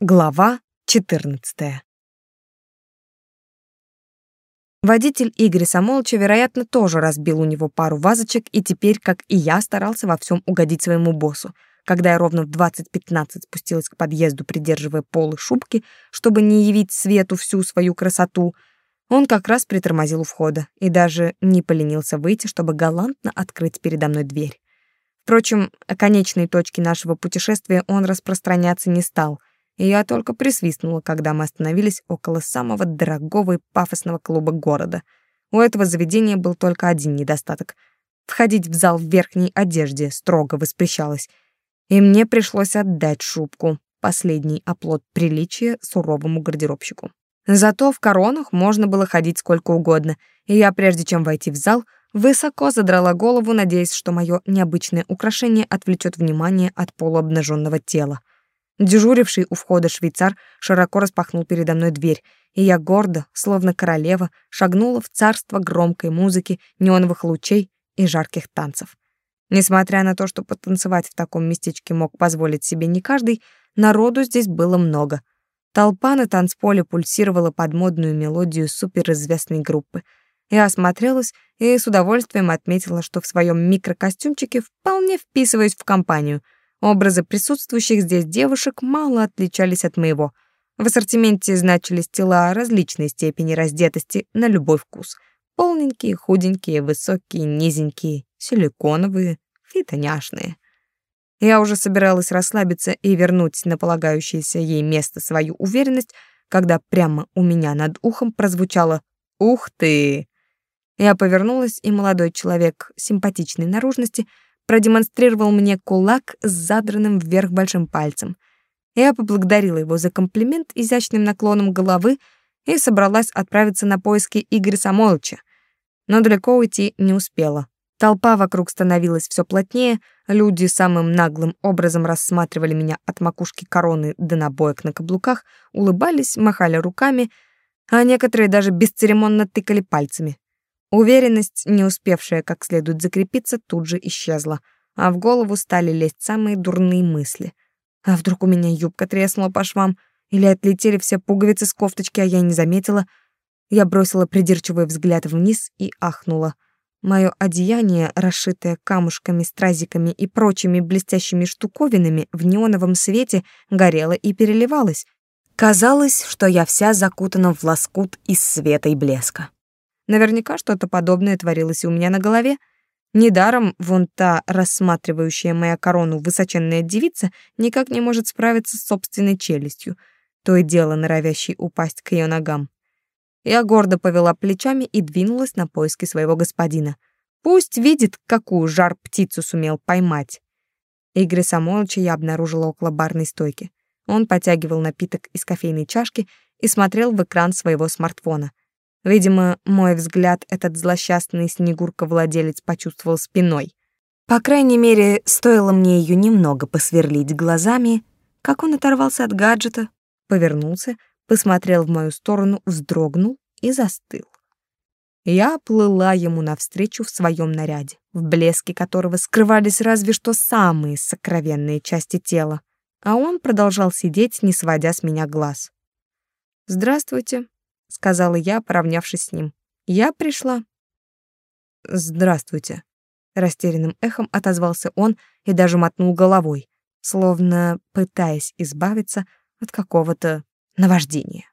Глава 14. Водитель Игоря Самолча, вероятно, тоже разбил у него пару вазочек и теперь, как и я, старался во всем угодить своему боссу. Когда я ровно в 20.15 спустилась к подъезду, придерживая полы шубки, чтобы не явить свету всю свою красоту, он как раз притормозил у входа и даже не поленился выйти, чтобы галантно открыть передо мной дверь. Впрочем, о конечной точке нашего путешествия он распространяться не стал — и я только присвистнула, когда мы остановились около самого дорогого и пафосного клуба города. У этого заведения был только один недостаток. Входить в зал в верхней одежде строго воспрещалось, и мне пришлось отдать шубку, последний оплот приличия суровому гардеробщику. Зато в коронах можно было ходить сколько угодно, и я, прежде чем войти в зал, высоко задрала голову, надеясь, что мое необычное украшение отвлечет внимание от полуобнаженного тела. Дежуривший у входа швейцар широко распахнул передо мной дверь, и я гордо, словно королева, шагнула в царство громкой музыки, неоновых лучей и жарких танцев. Несмотря на то, что потанцевать в таком местечке мог позволить себе не каждый, народу здесь было много. Толпа на танцполе пульсировала под модную мелодию суперизвестной группы. Я осмотрелась и с удовольствием отметила, что в своем микрокостюмчике вполне вписываюсь в компанию — Образы присутствующих здесь девушек мало отличались от моего. В ассортименте значились тела различной степени раздетости на любой вкус. Полненькие, худенькие, высокие, низенькие, силиконовые, фитоняшные. Я уже собиралась расслабиться и вернуть на полагающееся ей место свою уверенность, когда прямо у меня над ухом прозвучало «Ух ты!». Я повернулась, и молодой человек симпатичной наружности — продемонстрировал мне кулак с задранным вверх большим пальцем. Я поблагодарила его за комплимент изящным наклоном головы и собралась отправиться на поиски Игоря Самойловича. Но далеко уйти не успела. Толпа вокруг становилась все плотнее, люди самым наглым образом рассматривали меня от макушки короны до набоек на каблуках, улыбались, махали руками, а некоторые даже бесцеремонно тыкали пальцами. Уверенность, не успевшая как следует закрепиться, тут же исчезла, а в голову стали лезть самые дурные мысли. А вдруг у меня юбка треснула по швам, или отлетели все пуговицы с кофточки, а я не заметила? Я бросила придирчивый взгляд вниз и ахнула. Мое одеяние, расшитое камушками, стразиками и прочими блестящими штуковинами, в неоновом свете горело и переливалось. Казалось, что я вся закутана в лоскут из света и блеска. Наверняка что-то подобное творилось и у меня на голове. Недаром вон та рассматривающая моя корону высоченная девица никак не может справиться с собственной челюстью, то и дело норовящей упасть к ее ногам. Я гордо повела плечами и двинулась на поиски своего господина. Пусть видит, какую жар птицу сумел поймать. Игоря Самойловича я обнаружила около барной стойки. Он потягивал напиток из кофейной чашки и смотрел в экран своего смартфона. Видимо, мой взгляд этот злосчастный Снегурка-владелец почувствовал спиной. По крайней мере, стоило мне ее немного посверлить глазами, как он оторвался от гаджета, повернулся, посмотрел в мою сторону, вздрогнул и застыл. Я плыла ему навстречу в своем наряде, в блеске которого скрывались разве что самые сокровенные части тела, а он продолжал сидеть, не сводя с меня глаз. «Здравствуйте», сказала я, поравнявшись с ним. Я пришла. Здравствуйте, растерянным эхом отозвался он и даже мотнул головой, словно пытаясь избавиться от какого-то наваждения.